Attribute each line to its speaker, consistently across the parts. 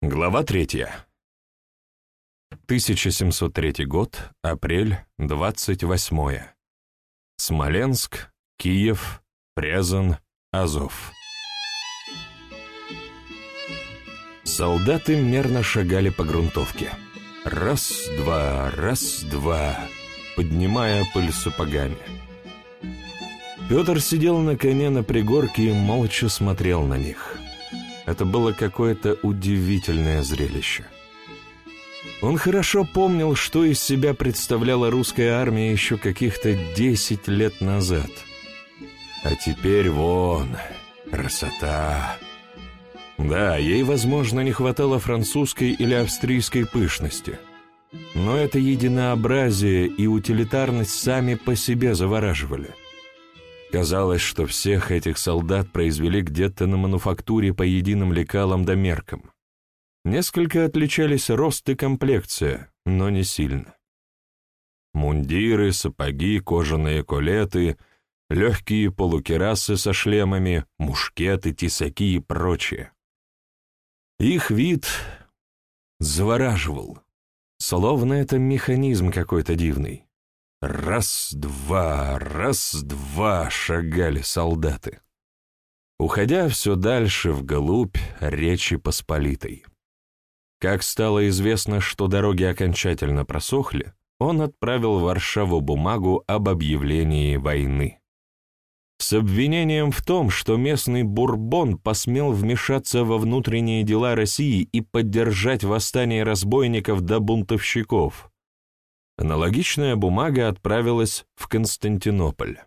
Speaker 1: Глава третья. 1703 год, апрель, 28. Смоленск, Киев, Презан, Азов. Солдаты мерно шагали по грунтовке. Раз-два, раз-два, поднимая пыль сапогами. Петр сидел на коне на пригорке и молча смотрел на них. Это было какое-то удивительное зрелище. Он хорошо помнил, что из себя представляла русская армия еще каких-то десять лет назад. А теперь вон, красота. Да, ей, возможно, не хватало французской или австрийской пышности. Но это единообразие и утилитарность сами по себе завораживали. Казалось, что всех этих солдат произвели где-то на мануфактуре по единым лекалам да меркам. Несколько отличались рост и комплекция, но не сильно. Мундиры, сапоги, кожаные колеты, легкие полукерасы со шлемами, мушкеты, тесаки и прочее. Их вид завораживал, словно это механизм какой-то дивный. Раз-два, раз-два шагали солдаты, уходя все дальше вглубь Речи Посполитой. Как стало известно, что дороги окончательно просохли, он отправил в Варшаву бумагу об объявлении войны. С обвинением в том, что местный Бурбон посмел вмешаться во внутренние дела России и поддержать восстание разбойников да бунтовщиков, Аналогичная бумага отправилась в Константинополь.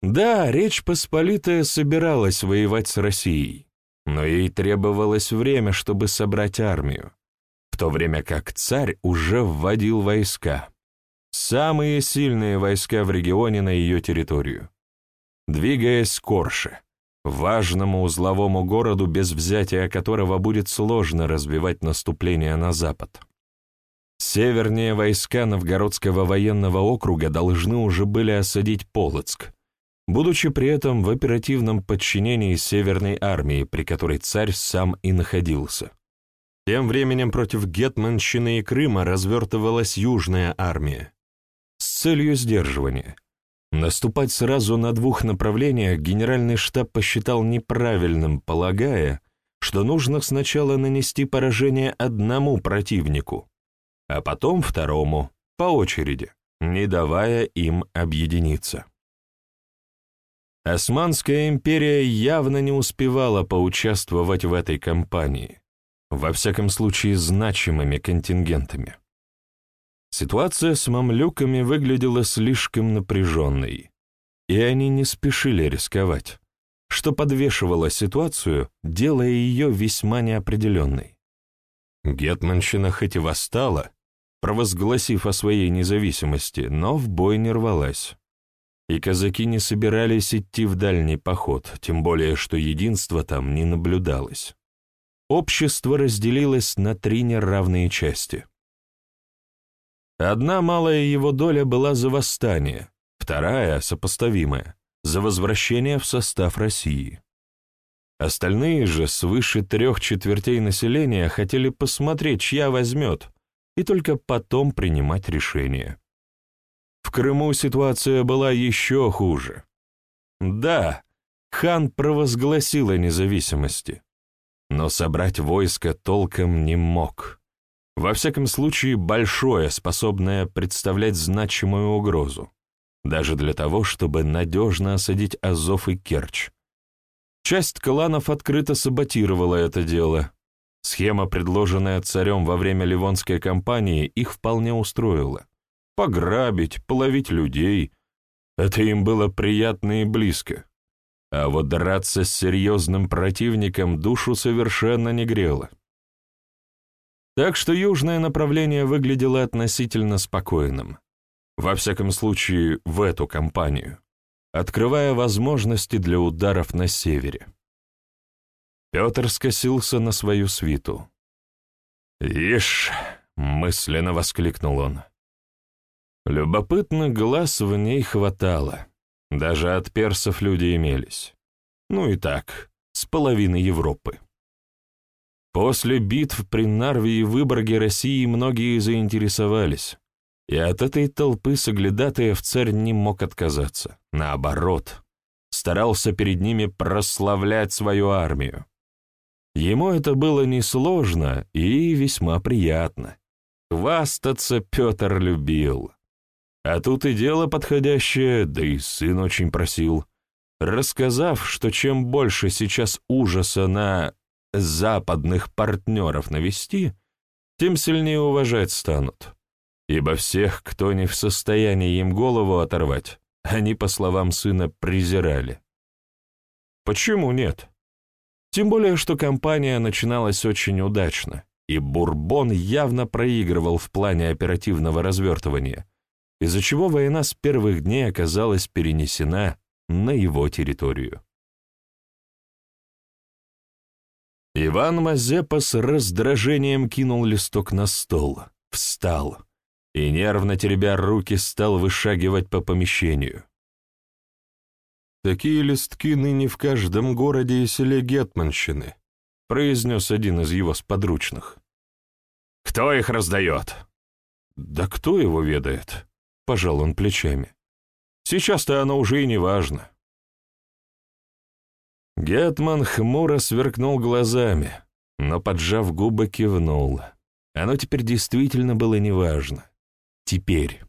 Speaker 1: Да, Речь Посполитая собиралась воевать с Россией, но ей требовалось время, чтобы собрать армию, в то время как царь уже вводил войска, самые сильные войска в регионе на ее территорию. Двигаясь к Орше, важному узловому городу, без взятия которого будет сложно разбивать наступление на запад. Севернее войска Новгородского военного округа должны уже были осадить Полоцк, будучи при этом в оперативном подчинении Северной армии, при которой царь сам и находился. Тем временем против Гетманщины и Крыма развертывалась Южная армия с целью сдерживания. Наступать сразу на двух направлениях генеральный штаб посчитал неправильным, полагая, что нужно сначала нанести поражение одному противнику, а потом второму, по очереди, не давая им объединиться. Османская империя явно не успевала поучаствовать в этой кампании, во всяком случае значимыми контингентами. Ситуация с мамлюками выглядела слишком напряженной, и они не спешили рисковать, что подвешивало ситуацию, делая ее весьма неопределенной. Гетманщина хоть и восстала, провозгласив о своей независимости, но в бой не рвалась. И казаки не собирались идти в дальний поход, тем более что единства там не наблюдалось. Общество разделилось на три неравные части. Одна малая его доля была за восстание, вторая, сопоставимая, за возвращение в состав России. Остальные же, свыше трех четвертей населения, хотели посмотреть, чья возьмет, и только потом принимать решение. В Крыму ситуация была еще хуже. Да, хан провозгласил о независимости, но собрать войско толком не мог. Во всяком случае, большое, способное представлять значимую угрозу, даже для того, чтобы надежно осадить Азов и Керчь. Часть кланов открыто саботировала это дело, Схема, предложенная царем во время Ливонской кампании, их вполне устроила. Пограбить, половить людей — это им было приятно и близко. А вот драться с серьезным противником душу совершенно не грело. Так что южное направление выглядело относительно спокойным. Во всяком случае, в эту кампанию, открывая возможности для ударов на севере. Петр скосился на свою свиту. «Ишь!» — мысленно воскликнул он. Любопытно глаз в ней хватало. Даже от персов люди имелись. Ну и так, с половины Европы. После битв при Нарве и Выборге России многие заинтересовались, и от этой толпы соглядатаев царь не мог отказаться. Наоборот, старался перед ними прославлять свою армию. Ему это было несложно и весьма приятно. Хвастаться Петр любил. А тут и дело подходящее, да и сын очень просил. Рассказав, что чем больше сейчас ужаса на западных партнеров навести, тем сильнее уважать станут. Ибо всех, кто не в состоянии им голову оторвать, они, по словам сына, презирали. Почему нет? Тем более, что кампания начиналась очень удачно, и Бурбон явно проигрывал в плане оперативного развертывания, из-за чего война с первых дней оказалась перенесена на его территорию. Иван Мазепа с раздражением кинул листок на стол, встал и, нервно теребя руки, стал вышагивать по помещению. «Такие листки ныне в каждом городе и селе Гетманщины», произнес один из его сподручных. «Кто их раздает?» «Да кто его ведает?» — пожал он плечами. «Сейчас-то оно уже и не важно». Гетман хмуро сверкнул глазами, но, поджав губы, кивнул. Оно теперь действительно было неважно. Теперь.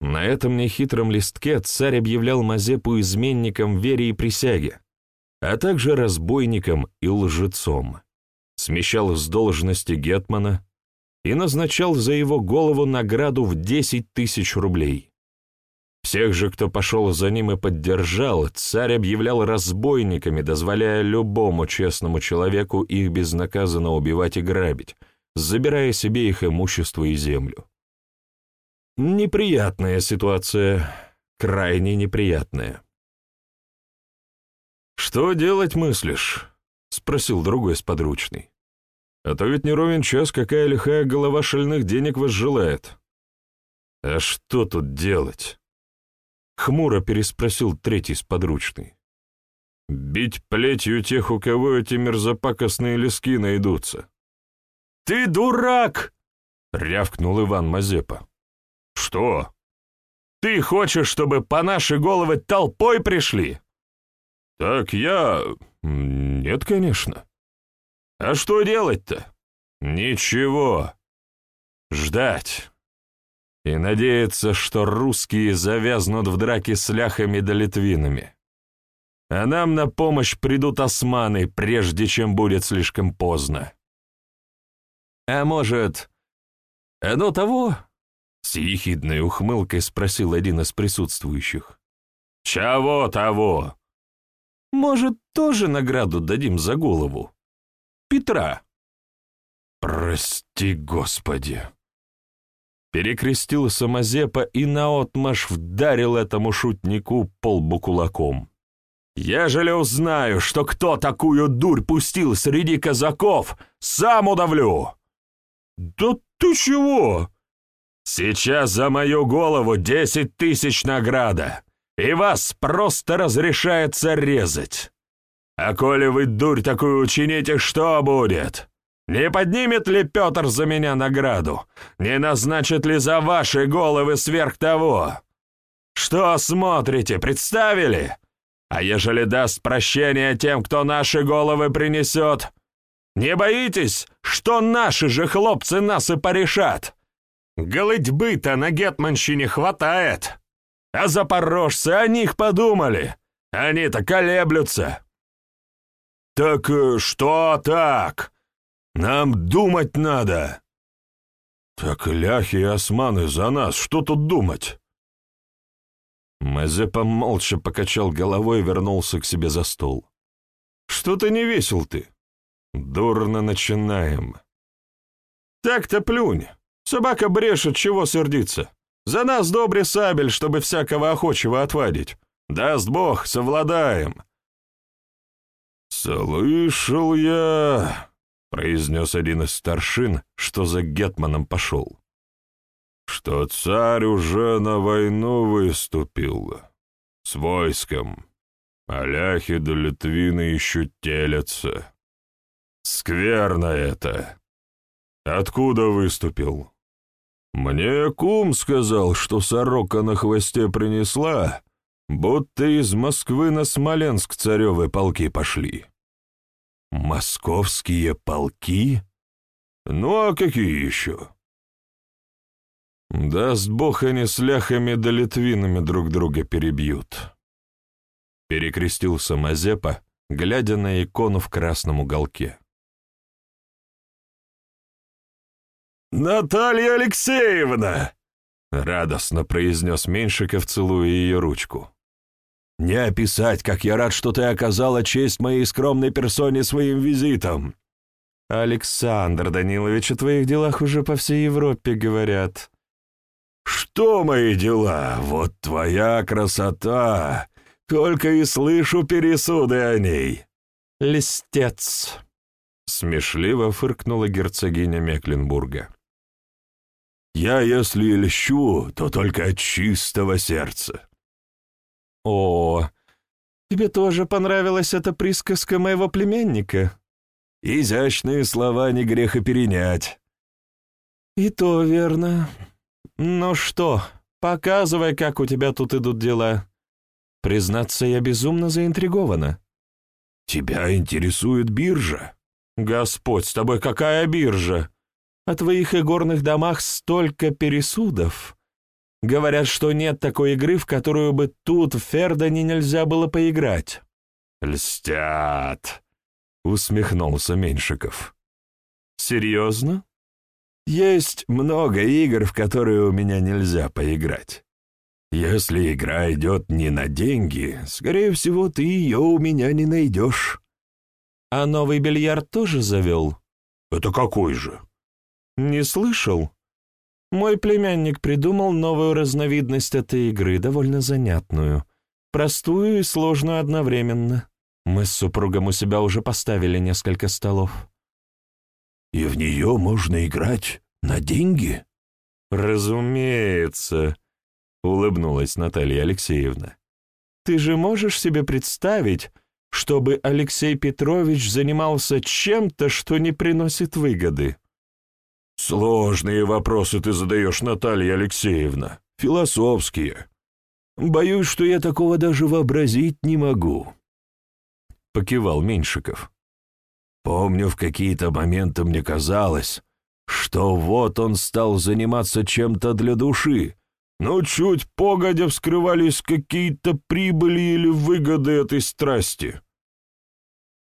Speaker 1: На этом нехитром листке царь объявлял Мазепу изменником вере и присяге, а также разбойником и лжецом, смещал с должности Гетмана и назначал за его голову награду в 10 тысяч рублей. Всех же, кто пошел за ним и поддержал, царь объявлял разбойниками, дозволяя любому честному человеку их безнаказанно убивать и грабить, забирая себе их имущество и землю. Неприятная ситуация, крайне неприятная. «Что делать мыслишь?» — спросил другой сподручный. «А то ведь не ровен час, какая лихая голова шальных денег вас желает». «А что тут делать?» Хмуро переспросил третий сподручный. «Бить плетью тех, у кого эти мерзопакостные лески найдутся». «Ты дурак!» — рявкнул Иван Мазепа. «Что? Ты хочешь, чтобы по нашей головы толпой пришли?» «Так я... Нет, конечно». «А что делать-то?» «Ничего. Ждать и надеяться, что русские завязнут в драке с ляхами да литвинами. А нам на помощь придут османы, прежде чем будет слишком поздно. А может, оно того? С ехидной ухмылкой спросил один из присутствующих. Чего того? Может, тоже награду дадим за голову? Петра. Прости, Господи перекрестил Самозепа и наотмашь вдарил этому шутнику полбу кулаком. «Ежели узнаю, что кто такую дурь пустил среди казаков, сам удавлю!» «Да ты чего?» «Сейчас за мою голову десять тысяч награда, и вас просто разрешается резать. А коли вы дурь такую учините, что будет?» Не поднимет ли Петр за меня награду? Не назначит ли за ваши головы сверх того? Что смотрите, представили? А ежели даст прощение тем, кто наши головы принесет? Не боитесь, что наши же хлопцы нас и порешат? Голытьбы-то на Гетманщине хватает. А запорожцы о них подумали. Они-то колеблются. Так э, что так? Нам думать надо!» «Так ляхи и османы за нас, что тут думать?» Мазепа молча покачал головой и вернулся к себе за стол. «Что ты не весел ты?» «Дурно начинаем». «Так-то плюнь. Собака брешет, чего сердиться. За нас добрый сабель, чтобы всякого охочего отвадить. Даст Бог, совладаем». «Слышал я...» произнес один из старшин, что за гетманом пошел. Что царь уже на войну выступил с войском, а ляхи да литвины еще телятся. Скверно это. Откуда выступил? Мне кум сказал, что сорока на хвосте принесла, будто из Москвы на Смоленск царевы полки пошли. Московские полки? Ну а какие еще? Даст бог, они с ляхами да литвинами друг друга перебьют. Перекрестился Мазепа, глядя на икону в красном уголке. «Наталья Алексеевна!» — радостно произнес Меньшиков, целуя ее ручку. «Не описать, как я рад, что ты оказала честь моей скромной персоне своим визитом!» «Александр Данилович, о твоих делах уже по всей Европе говорят». «Что мои дела? Вот твоя красота! Только и слышу пересуды о ней!» «Листец!» — смешливо фыркнула герцогиня Мекленбурга. Я, если льщу, то только от чистого сердца. О, тебе тоже понравилась эта присказка моего племянника? Изящные слова не греха перенять. И то верно. Ну что, показывай, как у тебя тут идут дела. Признаться, я безумно заинтригована. Тебя интересует биржа? Господь, с тобой какая биржа? О твоих игорных домах столько пересудов. Говорят, что нет такой игры, в которую бы тут, в Фердоне, нельзя было поиграть». «Льстят!» — усмехнулся Меньшиков. «Серьезно? Есть много игр, в которые у меня нельзя поиграть. Если игра идет не на деньги, скорее всего, ты ее у меня не найдешь». «А новый бильярд тоже завел?» «Это какой же?» «Не слышал?» Мой племянник придумал новую разновидность этой игры, довольно занятную. Простую и сложную одновременно. Мы с супругом у себя уже поставили несколько столов. «И в нее можно играть на деньги?» «Разумеется», — улыбнулась Наталья Алексеевна. «Ты же можешь себе представить, чтобы Алексей Петрович занимался чем-то, что не приносит выгоды?» Сложные вопросы ты задаешь, Наталья Алексеевна, философские. Боюсь, что я такого даже вообразить не могу. Покивал Меньшиков. Помню, в какие-то моменты мне казалось, что вот он стал заниматься чем-то для души, но чуть погодя вскрывались какие-то прибыли или выгоды этой страсти.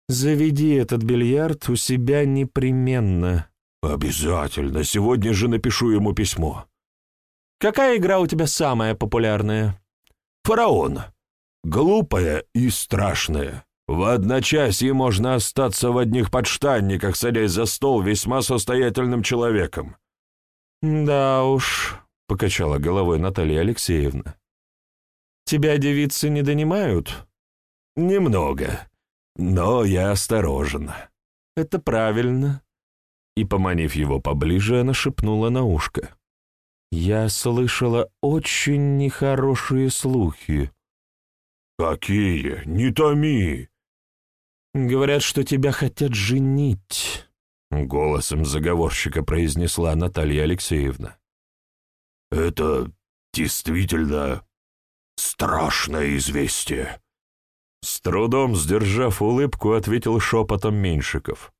Speaker 1: «Заведи этот бильярд у себя непременно», «Обязательно. Сегодня же напишу ему письмо». «Какая игра у тебя самая популярная?» «Фараон. Глупая и страшная. В одночасье можно остаться в одних подштанниках, садясь за стол весьма состоятельным человеком». «Да уж», — покачала головой Наталья Алексеевна. «Тебя девицы не донимают?» «Немного, но я осторожен». «Это правильно и, поманив его поближе, она шепнула на ушко. «Я слышала очень нехорошие слухи». «Какие? Не томи!» «Говорят, что тебя хотят женить», — голосом заговорщика произнесла Наталья Алексеевна. «Это действительно страшное известие», — с трудом сдержав улыбку, ответил шепотом Меньшиков.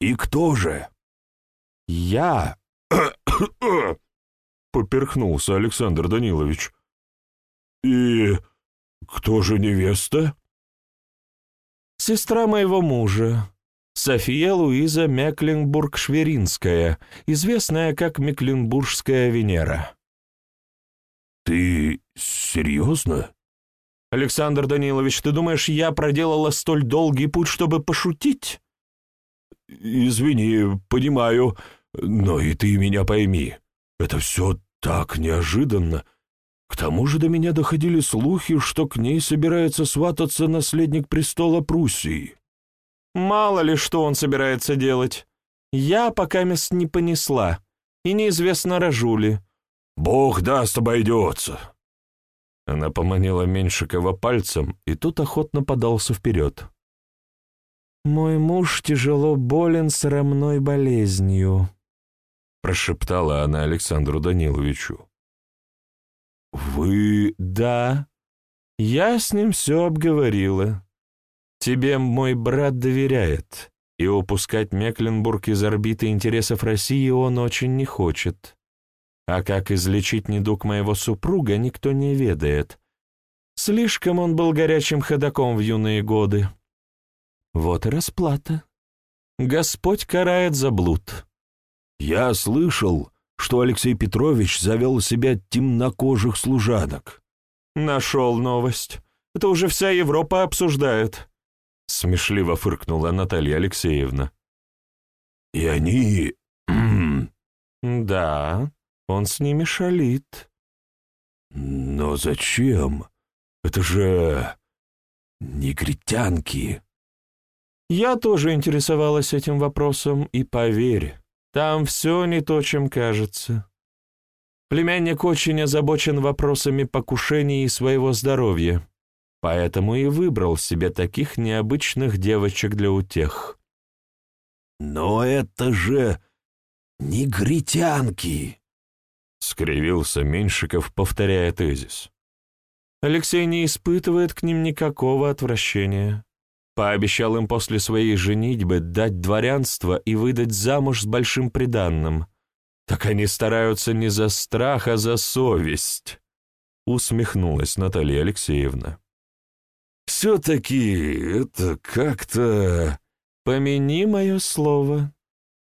Speaker 1: «И кто же?» «Я...» — поперхнулся Александр Данилович. «И кто же невеста?» «Сестра моего мужа, София Луиза Мекленбург-Шверинская, известная как Мекленбургская Венера». «Ты серьезно?» «Александр Данилович, ты думаешь, я проделала столь долгий путь, чтобы пошутить?» «Извини, понимаю, но и ты меня пойми. Это все так неожиданно. К тому же до меня доходили слухи, что к ней собирается свататься наследник престола Пруссии». «Мало ли, что он собирается делать. Я пока мест не понесла, и неизвестно, рожу ли». «Бог даст, обойдется». Она поманила Меньшикова пальцем, и тот охотно подался вперед.
Speaker 2: «Мой муж тяжело болен срамной болезнью», — прошептала она Александру Даниловичу.
Speaker 1: «Вы...»
Speaker 2: «Да, я с ним все обговорила. Тебе мой брат доверяет, и упускать Мекленбург из орбиты интересов России он очень не хочет. А как излечить недуг моего супруга, никто не ведает. Слишком он был горячим ходаком в юные годы. Вот и расплата. Господь карает за блуд.
Speaker 1: Я слышал, что Алексей Петрович завел себе темнокожих служанок.
Speaker 2: Нашел новость. Это уже вся Европа обсуждает. Смешливо фыркнула Наталья Алексеевна.
Speaker 1: И они...
Speaker 2: да, он с ними шалит.
Speaker 1: Но зачем? Это же... негритянки.
Speaker 2: Я тоже интересовалась этим вопросом, и поверь, там все не то, чем кажется. Племянник очень озабочен вопросами покушений и своего здоровья, поэтому и выбрал себе таких необычных девочек для утех.
Speaker 1: «Но это же негритянки!» — скривился Меньшиков, повторяя тезис.
Speaker 2: Алексей не испытывает к ним никакого отвращения. Пообещал им после своей женитьбы дать дворянство и выдать замуж с большим приданным. Так они стараются не за страх, а за совесть. Усмехнулась Наталья Алексеевна.
Speaker 1: «Все-таки это как-то...»
Speaker 2: «Помяни мое слово.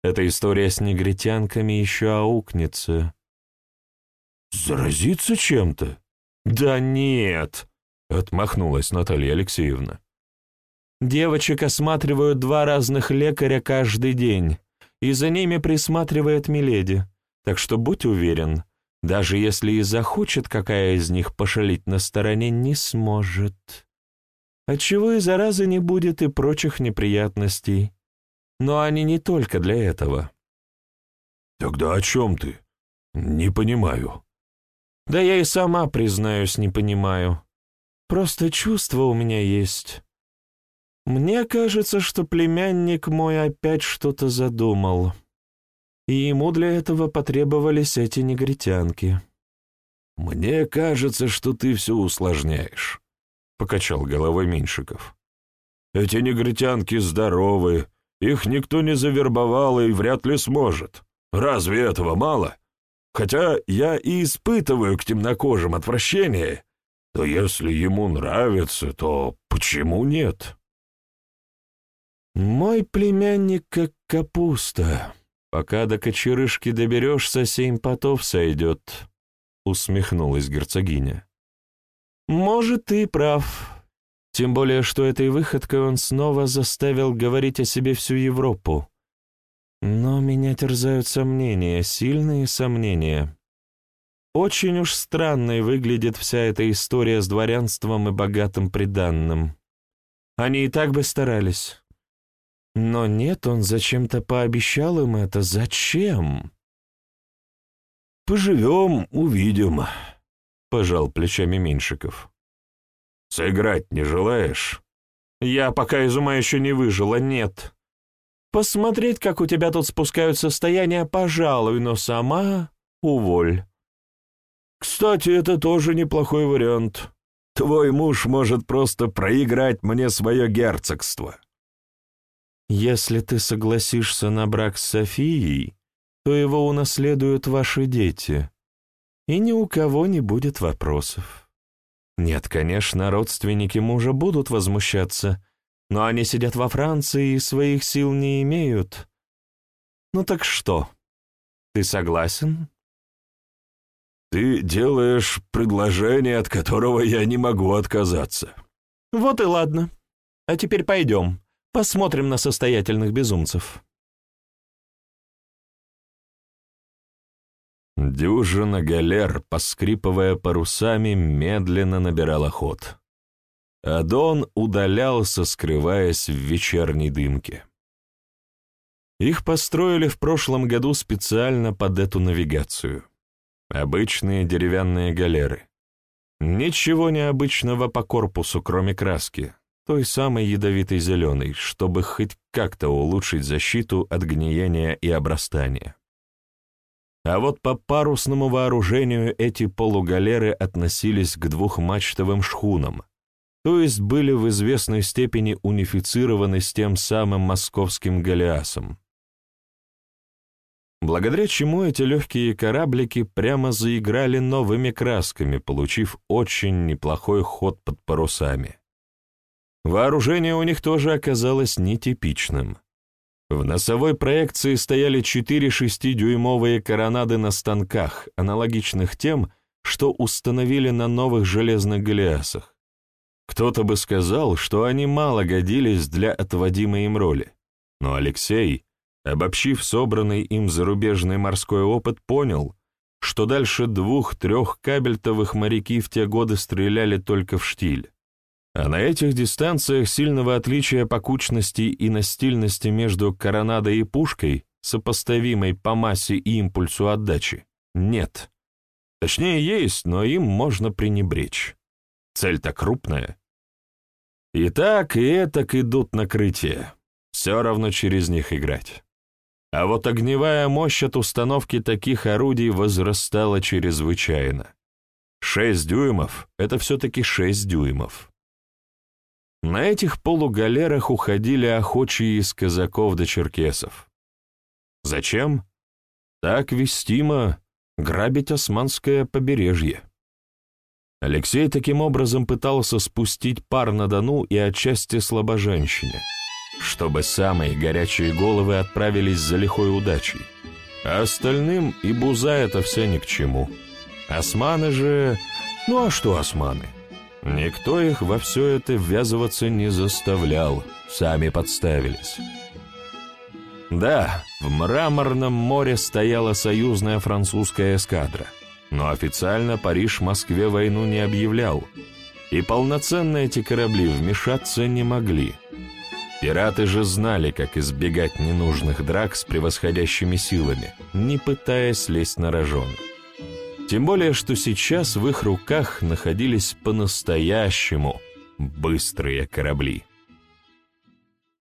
Speaker 2: Эта история с негритянками еще аукнется».
Speaker 1: «Заразиться чем-то?»
Speaker 2: «Да нет», — отмахнулась Наталья Алексеевна. Девочек осматривают два разных лекаря каждый день, и за ними присматривает Миледи. Так что будь уверен, даже если и захочет какая из них пошалить на стороне, не сможет. Отчего и заразы не будет и прочих неприятностей. Но они не только для этого.
Speaker 1: Тогда о чем ты? Не понимаю.
Speaker 2: Да я и сама, признаюсь, не понимаю. Просто чувство у меня есть. Мне кажется, что племянник мой опять что-то задумал, и ему для этого потребовались эти негритянки.
Speaker 1: «Мне кажется, что ты все усложняешь», — покачал головой Меньшиков. «Эти негритянки здоровы, их никто не завербовал и вряд ли сможет. Разве этого мало? Хотя я и испытываю к темнокожим отвращение, то если ему нравится, то почему нет?»
Speaker 2: «Мой племянник как капуста. Пока до кочерышки доберешься, семь потов сойдет», — усмехнулась герцогиня. «Может, ты прав. Тем более, что этой выходкой он снова заставил говорить о себе всю Европу. Но меня терзают сомнения, сильные сомнения. Очень уж странной выглядит вся эта история с дворянством и богатым приданным. Они и так бы старались». Но нет, он зачем-то пообещал им это. Зачем?
Speaker 1: «Поживем, увидим», — пожал плечами Меньшиков. «Сыграть не желаешь?»
Speaker 2: «Я пока из ума еще не выжила, нет. Посмотреть, как у тебя тут спускают состояние, пожалуй, но сама уволь».
Speaker 1: «Кстати, это тоже неплохой вариант. Твой муж может просто проиграть мне свое герцогство».
Speaker 2: Если ты согласишься на брак с Софией, то его унаследуют ваши дети, и ни у кого не будет вопросов. Нет, конечно, родственники мужа будут возмущаться, но они сидят во Франции и своих сил не имеют. Ну так что, ты согласен?
Speaker 1: Ты делаешь предложение, от которого я не могу отказаться.
Speaker 2: Вот и ладно. А теперь пойдем. Посмотрим на состоятельных безумцев.
Speaker 1: Дюжина галер, поскрипывая парусами, медленно набирала ход. Адон удалялся, скрываясь в вечерней дымке. Их построили в прошлом году специально под эту навигацию. Обычные деревянные галеры. Ничего необычного по корпусу, кроме краски
Speaker 2: той самой ядовитой зеленой, чтобы хоть как-то улучшить защиту от гниения и обрастания. А вот по парусному вооружению эти полугалеры относились к двухмачтовым шхунам, то есть были в известной степени унифицированы с тем самым московским галеасом. Благодаря чему эти легкие кораблики прямо заиграли новыми красками, получив очень неплохой ход под парусами. Вооружение у них тоже оказалось нетипичным. В носовой проекции стояли четыре шестидюймовые коронады на станках, аналогичных тем, что установили на новых железных галеасах. Кто-то бы сказал, что они мало годились для отводимой им роли. Но Алексей, обобщив собранный им зарубежный морской опыт, понял, что дальше двух-трех кабельтовых моряки в те годы стреляли только в штиль. А на этих дистанциях сильного отличия по кучности и настильности между коронадой и пушкой, сопоставимой по массе и импульсу отдачи, нет. Точнее, есть, но им можно пренебречь. Цель-то крупная. И так, и этак идут накрытия. Все равно через них играть. А вот огневая мощь от установки таких орудий возрастала чрезвычайно. Шесть дюймов — это все-таки шесть дюймов. На этих полугалерах уходили охочие из казаков до черкесов. Зачем? Так вестимо грабить османское побережье. Алексей таким образом пытался спустить пар на Дону и отчасти слабоженщине, чтобы самые горячие головы отправились за лихой удачей, а остальным и буза это все ни к чему. Османы же... Ну а что османы? Никто их во все это ввязываться не заставлял, сами подставились. Да, в Мраморном море стояла союзная французская эскадра, но официально Париж Москве войну не объявлял, и полноценно эти корабли вмешаться не могли. Пираты же знали, как избегать ненужных драк с превосходящими силами, не пытаясь лезть на рожон. Тем более, что сейчас в их руках находились по-настоящему быстрые корабли.